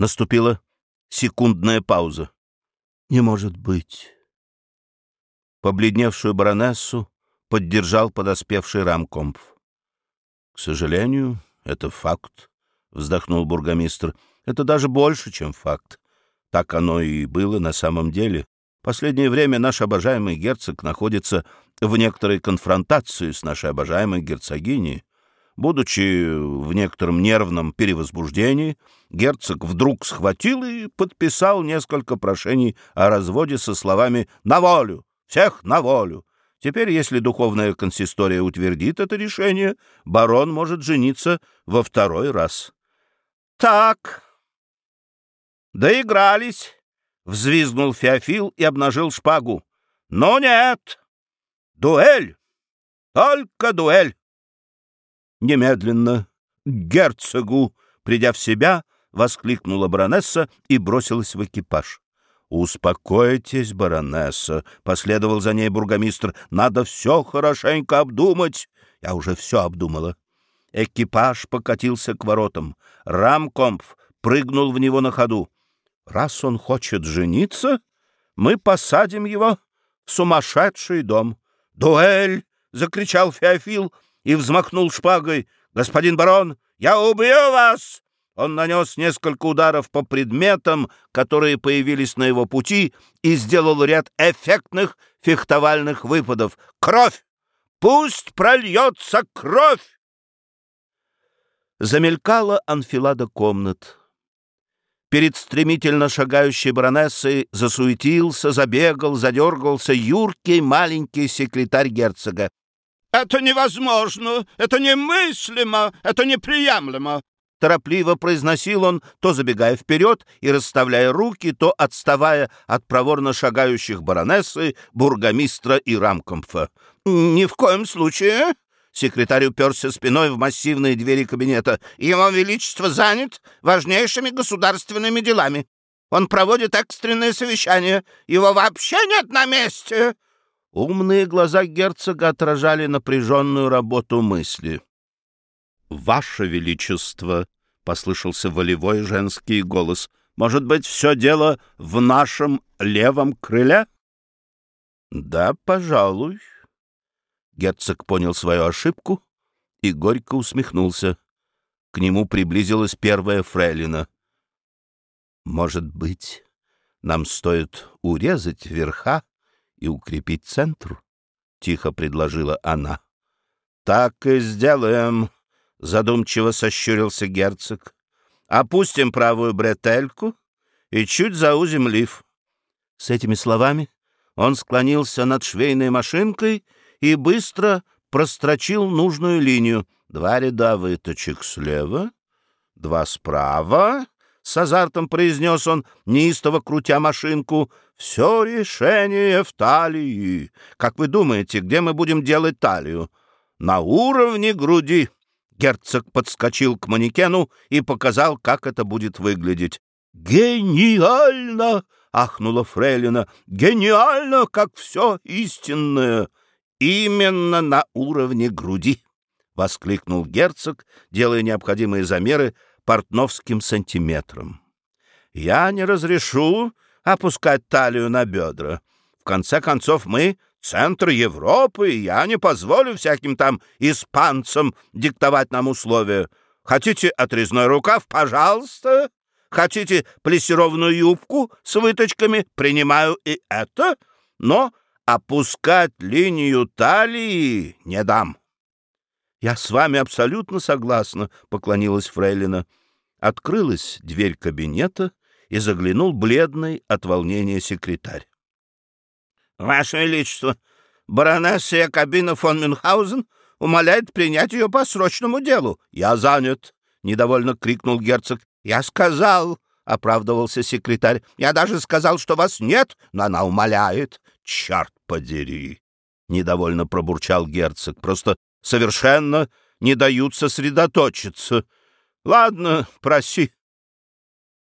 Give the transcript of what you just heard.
Наступила секундная пауза. «Не может быть!» Побледневшую баронессу поддержал подоспевший рамкомпф. «К сожалению, это факт», — вздохнул бургомистр. «Это даже больше, чем факт. Так оно и было на самом деле. Последнее время наш обожаемый герцог находится в некоторой конфронтации с нашей обожаемой герцогиней. Будучи в некотором нервном перевозбуждении, герцог вдруг схватил и подписал несколько прошений о разводе со словами «на волю! Всех на волю!». Теперь, если духовная консистория утвердит это решение, барон может жениться во второй раз. «Так, доигрались!» — взвизгнул Феофил и обнажил шпагу. «Но нет! Дуэль! Только дуэль!» Немедленно герцогу!» Придя в себя, воскликнула баронесса и бросилась в экипаж. «Успокойтесь, баронесса», — последовал за ней бургомистр. «Надо все хорошенько обдумать». Я уже все обдумала. Экипаж покатился к воротам. Рамкомф прыгнул в него на ходу. «Раз он хочет жениться, мы посадим его в сумасшедший дом». «Дуэль!» — закричал Феофил и взмахнул шпагой. «Господин барон, я убью вас!» Он нанес несколько ударов по предметам, которые появились на его пути, и сделал ряд эффектных фехтовальных выпадов. «Кровь! Пусть прольется кровь!» Замелькала анфилада комнат. Перед стремительно шагающей баронессой засуетился, забегал, задергался юркий маленький секретарь герцога. «Это невозможно! Это немыслимо! Это неприемлемо!» Торопливо произносил он, то забегая вперед и расставляя руки, то отставая от проворно шагающих баронессы, бургомистра и рамкомфа. «Ни в коем случае!» Секретарь уперся спиной в массивные двери кабинета. «Его Величество занят важнейшими государственными делами. Он проводит экстренное совещание. Его вообще нет на месте!» Умные глаза герцога отражали напряженную работу мысли. «Ваше Величество!» — послышался волевой женский голос. «Может быть, все дело в нашем левом крыле?» «Да, пожалуй». Герцог понял свою ошибку и горько усмехнулся. К нему приблизилась первая фрейлина. «Может быть, нам стоит урезать верха и укрепить центр? — тихо предложила она. — Так и сделаем, — задумчиво сощурился герцог. — Опустим правую бретельку и чуть заузим лиф. С этими словами он склонился над швейной машинкой и быстро прострочил нужную линию. Два ряда выточек слева, два справа, — с азартом произнес он, неистово крутя машинку. «Все решение в талии. Как вы думаете, где мы будем делать талию?» «На уровне груди». Герцог подскочил к манекену и показал, как это будет выглядеть. «Гениально!» — ахнула Фрейлина. «Гениально, как все истинное!» «Именно на уровне груди!» — воскликнул герцог, делая необходимые замеры портновским сантиметром. «Я не разрешу опускать талию на бедра. В конце концов, мы — центр Европы, и я не позволю всяким там испанцам диктовать нам условия. Хотите отрезной рукав? Пожалуйста. Хотите плессированную юбку с выточками? Принимаю и это. Но опускать линию талии не дам». «Я с вами абсолютно согласна», — поклонилась Фрейлина. Открылась дверь кабинета, и заглянул бледный от волнения секретарь. — Ваше Величество, баронесса Якобина фон Мюнхгаузен умоляет принять ее по срочному делу. — Я занят, — недовольно крикнул герцог. — Я сказал, — оправдывался секретарь. — Я даже сказал, что вас нет, но она умоляет. — Черт подери! — недовольно пробурчал герцог. — Просто совершенно не дают сосредоточиться. Ладно, проси,